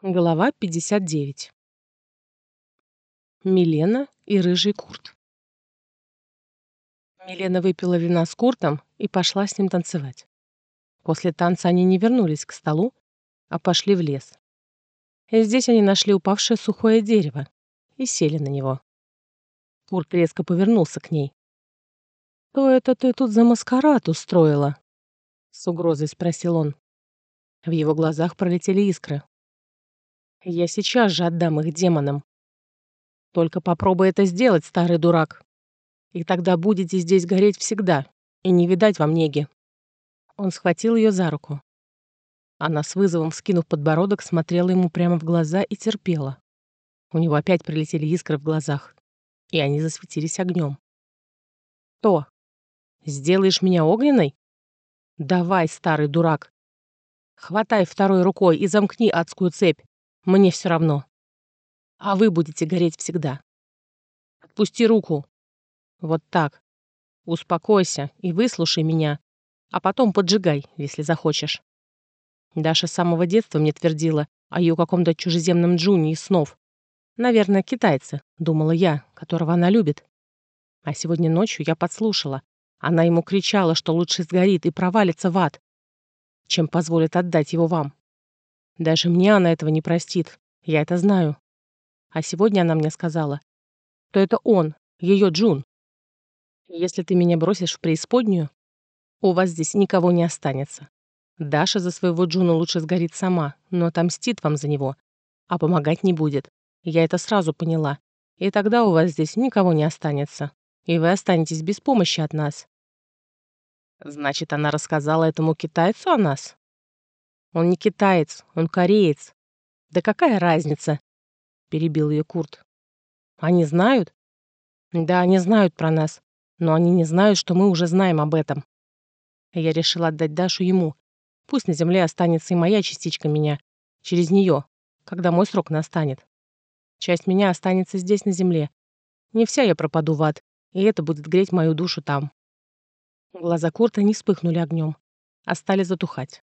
Глава 59. Милена и рыжий Курт. Милена выпила вина с Куртом и пошла с ним танцевать. После танца они не вернулись к столу, а пошли в лес. И здесь они нашли упавшее сухое дерево и сели на него. Курт резко повернулся к ней. «Что это ты тут за маскарад устроила?» — с угрозой спросил он. В его глазах пролетели искры. Я сейчас же отдам их демонам. Только попробуй это сделать, старый дурак. И тогда будете здесь гореть всегда, и не видать вам неги. Он схватил ее за руку. Она с вызовом, скинув подбородок, смотрела ему прямо в глаза и терпела. У него опять прилетели искры в глазах, и они засветились огнем. «Что? Сделаешь меня огненной? Давай, старый дурак. Хватай второй рукой и замкни адскую цепь. Мне все равно. А вы будете гореть всегда. Отпусти руку. Вот так. Успокойся и выслушай меня, а потом поджигай, если захочешь. Даша с самого детства мне твердила о ее каком-то чужеземном Джуне из снов. Наверное, китайцы, думала я, которого она любит. А сегодня ночью я подслушала. Она ему кричала, что лучше сгорит и провалится в ад, чем позволит отдать его вам. Даже мне она этого не простит. Я это знаю. А сегодня она мне сказала, что это он, ее Джун. Если ты меня бросишь в преисподнюю, у вас здесь никого не останется. Даша за своего Джуна лучше сгорит сама, но отомстит вам за него, а помогать не будет. Я это сразу поняла. И тогда у вас здесь никого не останется, и вы останетесь без помощи от нас. Значит, она рассказала этому китайцу о нас? Он не китаец, он кореец. Да какая разница? Перебил ее Курт. Они знают? Да, они знают про нас, но они не знают, что мы уже знаем об этом. Я решила отдать Дашу ему. Пусть на земле останется и моя частичка меня, через нее, когда мой срок настанет. Часть меня останется здесь, на земле. Не вся я пропаду в ад, и это будет греть мою душу там. Глаза Курта не вспыхнули огнем, а стали затухать.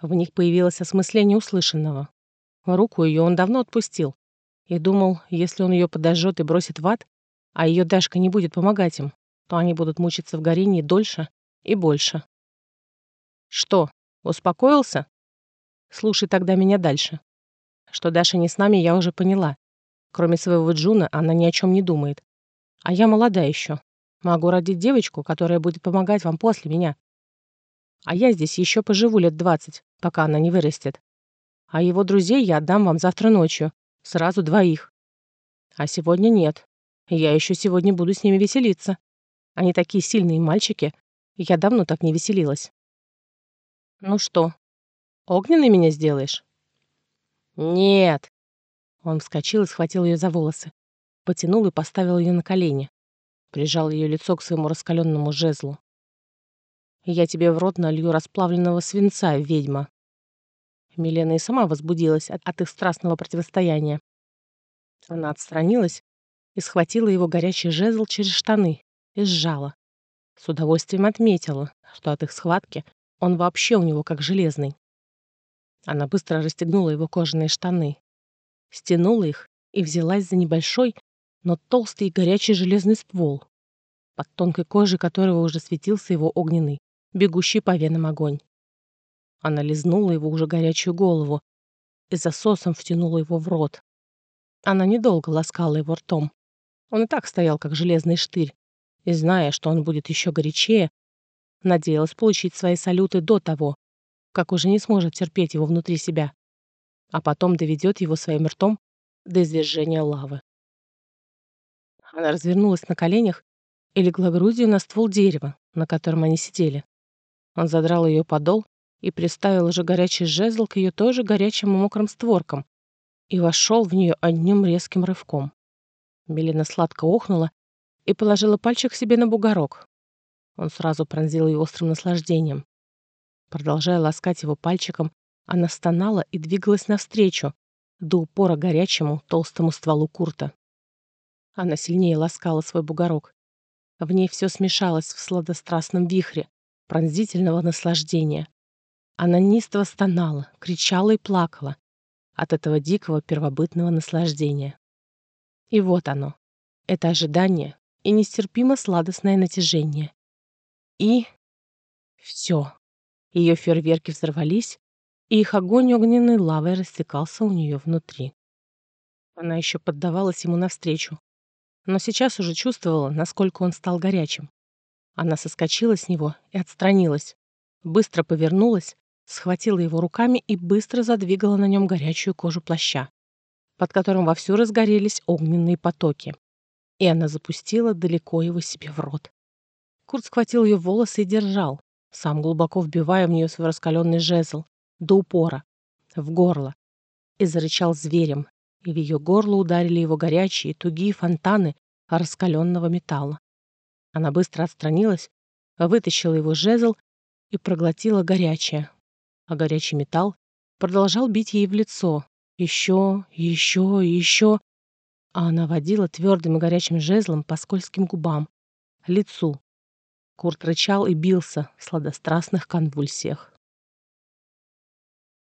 В них появилось осмысление услышанного. Руку ее он давно отпустил и думал, если он ее подожжет и бросит в ад, а ее Дашка не будет помогать им, то они будут мучиться в горении дольше и больше. Что, успокоился? Слушай тогда меня дальше. Что Даша не с нами, я уже поняла. Кроме своего Джуна, она ни о чем не думает. А я молода еще. Могу родить девочку, которая будет помогать вам после меня. А я здесь еще поживу лет двадцать, пока она не вырастет. А его друзей я отдам вам завтра ночью. Сразу двоих. А сегодня нет. Я еще сегодня буду с ними веселиться. Они такие сильные мальчики. Я давно так не веселилась. Ну что, огненный меня сделаешь? Нет. Он вскочил и схватил ее за волосы. Потянул и поставил ее на колени. Прижал ее лицо к своему раскаленному жезлу. Я тебе в рот налью расплавленного свинца, ведьма. Милена и сама возбудилась от, от их страстного противостояния. Она отстранилась и схватила его горячий жезл через штаны и сжала. С удовольствием отметила, что от их схватки он вообще у него как железный. Она быстро расстегнула его кожаные штаны, стянула их и взялась за небольшой, но толстый и горячий железный ствол, под тонкой кожей которого уже светился его огненный бегущий по венам огонь. Она лизнула его уже горячую голову и засосом втянула его в рот. Она недолго ласкала его ртом. Он и так стоял, как железный штырь, и, зная, что он будет еще горячее, надеялась получить свои салюты до того, как уже не сможет терпеть его внутри себя, а потом доведет его своим ртом до извержения лавы. Она развернулась на коленях и легла грудью на ствол дерева, на котором они сидели. Он задрал ее подол и приставил уже горячий жезл к ее тоже горячим и мокрым створкам и вошел в нее одним резким рывком. Мелина сладко охнула и положила пальчик себе на бугорок. Он сразу пронзил ее острым наслаждением. Продолжая ласкать его пальчиком, она стонала и двигалась навстречу, до упора горячему толстому стволу Курта. Она сильнее ласкала свой бугорок. В ней все смешалось в сладострастном вихре, пронзительного наслаждения. Она неистово стонала, кричала и плакала. от этого дикого первобытного наслаждения. И вот оно, это ожидание и нестерпимо сладостное натяжение. И все. Ее фейерверки взорвались, и их огонь огненной лавой растекался у нее внутри. Она еще поддавалась ему навстречу, но сейчас уже чувствовала, насколько он стал горячим. Она соскочила с него и отстранилась, быстро повернулась, схватила его руками и быстро задвигала на нем горячую кожу плаща, под которым вовсю разгорелись огненные потоки. И она запустила далеко его себе в рот. Курт схватил ее волосы и держал, сам глубоко вбивая в нее свой раскаленный жезл, до упора, в горло, и зарычал зверем, и в ее горло ударили его горячие, тугие фонтаны раскаленного металла. Она быстро отстранилась, вытащила его жезл и проглотила горячее, а горячий металл продолжал бить ей в лицо. Еще, еще еще. А она водила твердым и горячим жезлом по скользким губам, лицу. Курт рычал и бился в сладострастных конвульсиях.